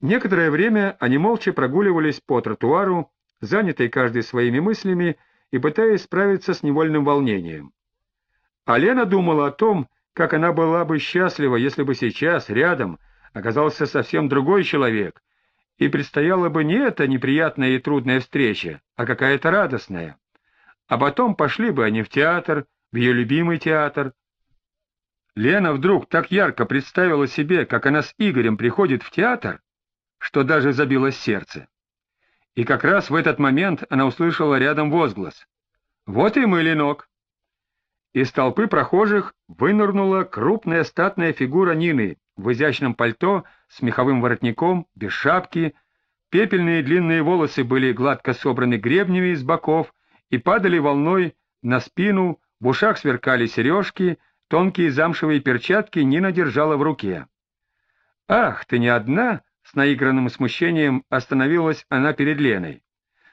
Некоторое время они молча прогуливались по тротуару, занятые каждый своими мыслями и пытаясь справиться с невольным волнением. А Лена думала о том, как она была бы счастлива, если бы сейчас рядом оказался совсем другой человек, и предстояла бы не эта неприятная и трудная встреча, а какая-то радостная. А потом пошли бы они в театр, в ее любимый театр. Лена вдруг так ярко представила себе, как она с Игорем приходит в театр, что даже забилось сердце. И как раз в этот момент она услышала рядом возглас. «Вот и мы, Ленок!» Из толпы прохожих вынырнула крупная статная фигура Нины в изящном пальто с меховым воротником, без шапки, пепельные длинные волосы были гладко собраны гребнями из боков и падали волной на спину, в ушах сверкали сережки, тонкие замшевые перчатки Нина держала в руке. «Ах, ты не одна!» — с наигранным смущением остановилась она перед Леной.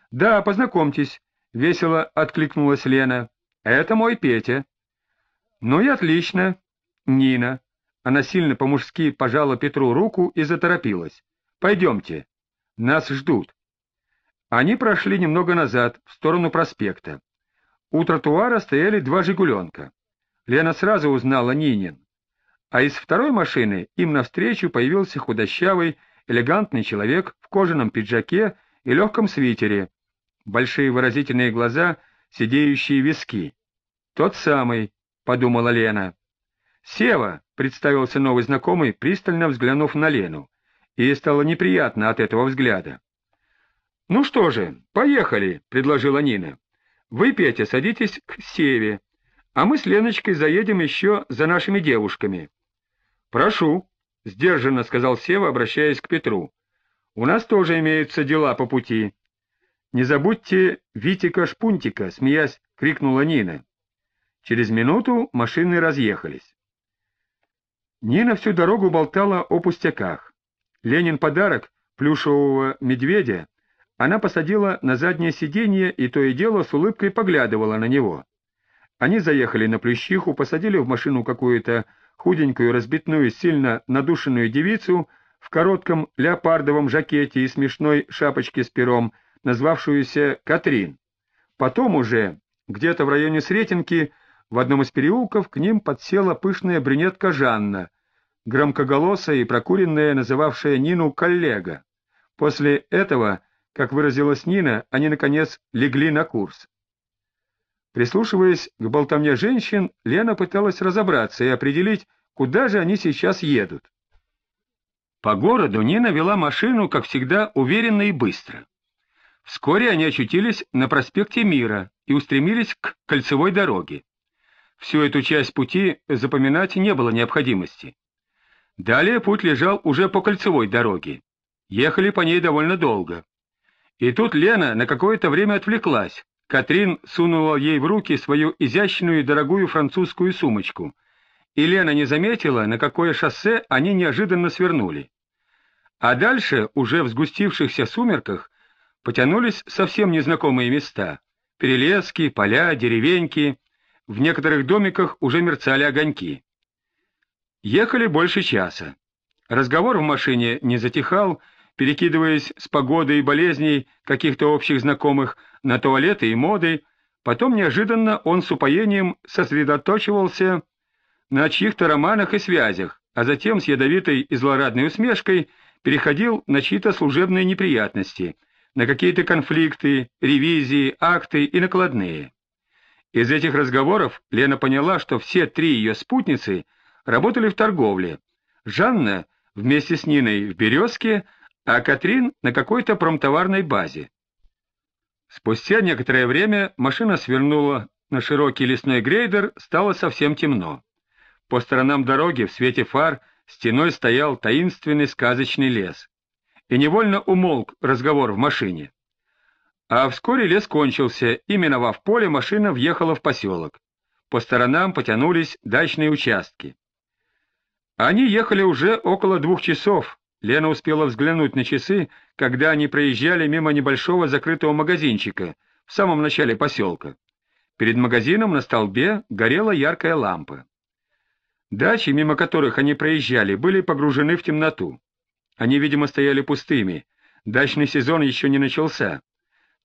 «Да, познакомьтесь», — весело откликнулась Лена. «Это мой Петя». «Ну и отлично, Нина». Она сильно по-мужски пожала Петру руку и заторопилась. «Пойдемте. Нас ждут». Они прошли немного назад, в сторону проспекта. У тротуара стояли два «Жигуленка». Лена сразу узнала Нинин. А из второй машины им навстречу появился худощавый, элегантный человек в кожаном пиджаке и легком свитере, большие выразительные глаза, сидеющие виски. Тот самый, — подумала Лена. «Сева!» — представился новый знакомый, пристально взглянув на Лену, ей стало неприятно от этого взгляда. «Ну что же, поехали!» — предложила Нина. «Вы, Петя, садитесь к Севе, а мы с Леночкой заедем еще за нашими девушками». «Прошу», — сдержанно сказал Сева, обращаясь к Петру. «У нас тоже имеются дела по пути». «Не забудьте Витика-шпунтика», — смеясь, крикнула Нина. Через минуту машины разъехались. Нина всю дорогу болтала о пустяках. Ленин подарок плюшевого медведя она посадила на заднее сиденье и то и дело с улыбкой поглядывала на него. Они заехали на Плющиху, посадили в машину какую-то худенькую, разбитную, сильно надушенную девицу в коротком леопардовом жакете и смешной шапочке с пером, назвавшуюся Катрин. Потом уже, где-то в районе Сретенки, в одном из переулков к ним подсела пышная брюнетка Жанна, громкоголосая и прокуренная, называвшая Нину коллега. После этого, как выразилась Нина, они, наконец, легли на курс. Прислушиваясь к болтовне женщин, Лена пыталась разобраться и определить, куда же они сейчас едут. По городу Нина вела машину, как всегда, уверенно и быстро. Вскоре они очутились на проспекте Мира и устремились к кольцевой дороге. Всю эту часть пути запоминать не было необходимости. Далее путь лежал уже по кольцевой дороге. Ехали по ней довольно долго. И тут Лена на какое-то время отвлеклась. Катрин сунула ей в руки свою изящную и дорогую французскую сумочку. И Лена не заметила, на какое шоссе они неожиданно свернули. А дальше, уже в сгустившихся сумерках, потянулись совсем незнакомые места. Перелески, поля, деревеньки, в некоторых домиках уже мерцали огоньки. Ехали больше часа. Разговор в машине не затихал, перекидываясь с погодой и болезней каких-то общих знакомых на туалеты и моды, потом неожиданно он с упоением сосредоточивался на чьих-то романах и связях, а затем с ядовитой и злорадной усмешкой переходил на чьи-то служебные неприятности, на какие-то конфликты, ревизии, акты и накладные. Из этих разговоров Лена поняла, что все три ее спутницы работали в торговле. Жанна вместе с Ниной в «Березке», а Катрин на какой-то промтоварной базе. Спустя некоторое время машина свернула на широкий лесной грейдер, стало совсем темно. По сторонам дороги в свете фар стеной стоял таинственный сказочный лес. И невольно умолк разговор в машине. А вскоре лес кончился, и, миновав поле, машина въехала в поселок. По сторонам потянулись дачные участки. Они ехали уже около двух часов. Лена успела взглянуть на часы, когда они проезжали мимо небольшого закрытого магазинчика в самом начале поселка. Перед магазином на столбе горела яркая лампа. Дачи, мимо которых они проезжали, были погружены в темноту. Они, видимо, стояли пустыми. Дачный сезон еще не начался.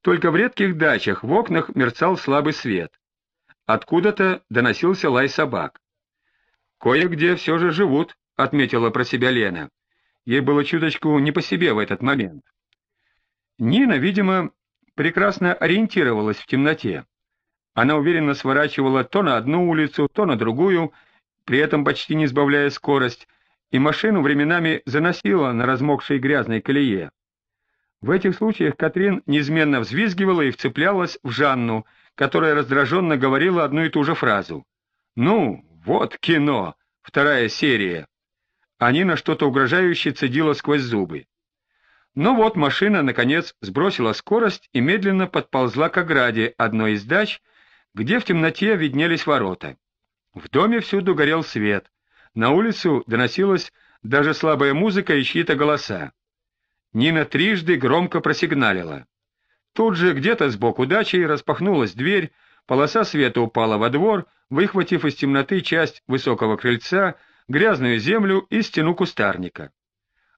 Только в редких дачах в окнах мерцал слабый свет. Откуда-то доносился лай собак. «Кое-где все же живут», — отметила про себя Лена. Ей было чуточку не по себе в этот момент. Нина, видимо, прекрасно ориентировалась в темноте. Она уверенно сворачивала то на одну улицу, то на другую, при этом почти не сбавляя скорость, и машину временами заносила на размокшей грязной колее. В этих случаях Катрин неизменно взвизгивала и вцеплялась в Жанну, которая раздраженно говорила одну и ту же фразу. «Ну, вот кино, вторая серия». А Нина что-то угрожающе цедила сквозь зубы. Но вот машина, наконец, сбросила скорость и медленно подползла к ограде одной из дач, где в темноте виднелись ворота. В доме всюду горел свет, на улицу доносилась даже слабая музыка и чьи-то голоса. Нина трижды громко просигналила. Тут же где-то сбоку дачи распахнулась дверь, полоса света упала во двор, выхватив из темноты часть высокого крыльца, грязную землю и стену кустарника.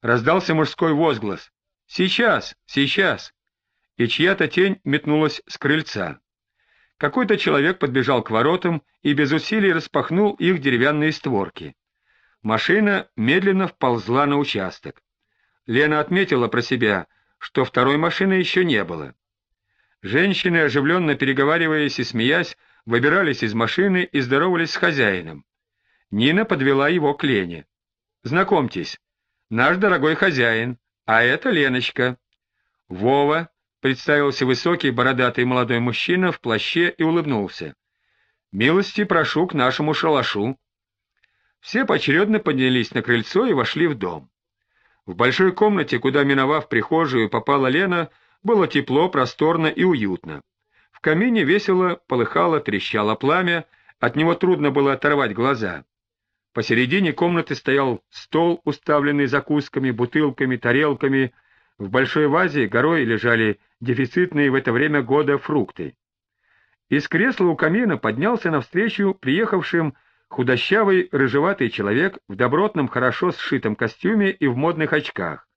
Раздался мужской возглас. «Сейчас! Сейчас!» И чья-то тень метнулась с крыльца. Какой-то человек подбежал к воротам и без усилий распахнул их деревянные створки. Машина медленно вползла на участок. Лена отметила про себя, что второй машины еще не было. Женщины, оживленно переговариваясь и смеясь, выбирались из машины и здоровались с хозяином. Нина подвела его к Лене. «Знакомьтесь, наш дорогой хозяин, а это Леночка». «Вова», — представился высокий бородатый молодой мужчина в плаще и улыбнулся. «Милости прошу к нашему шалашу». Все поочередно поднялись на крыльцо и вошли в дом. В большой комнате, куда, миновав прихожую, попала Лена, было тепло, просторно и уютно. В камине весело полыхало, трещало пламя, от него трудно было оторвать глаза. Посередине комнаты стоял стол, уставленный закусками, бутылками, тарелками. В большой вазе горой лежали дефицитные в это время года фрукты. Из кресла у камина поднялся навстречу приехавшим Худощавый, рыжеватый человек в добротном, хорошо сшитом костюме и в модных очках.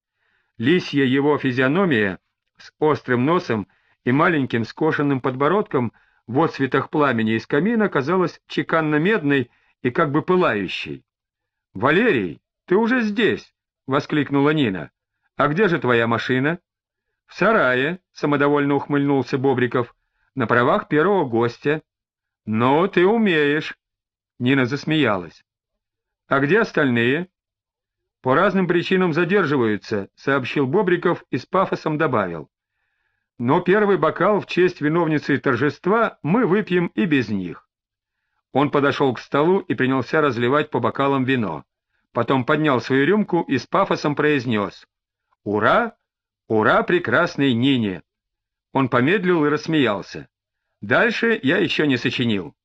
Лисья его физиономия с острым носом и маленьким скошенным подбородком в отцветах пламени из камина казалась чеканно-медной и как бы пылающей. — Валерий, ты уже здесь! — воскликнула Нина. — А где же твоя машина? — В сарае, — самодовольно ухмыльнулся Бобриков, — на правах первого гостя. — Ну, ты умеешь! Нина засмеялась. «А где остальные?» «По разным причинам задерживаются», — сообщил Бобриков и с пафосом добавил. «Но первый бокал в честь виновницы торжества мы выпьем и без них». Он подошел к столу и принялся разливать по бокалам вино. Потом поднял свою рюмку и с пафосом произнес. «Ура! Ура прекрасной Нине!» Он помедлил и рассмеялся. «Дальше я еще не сочинил».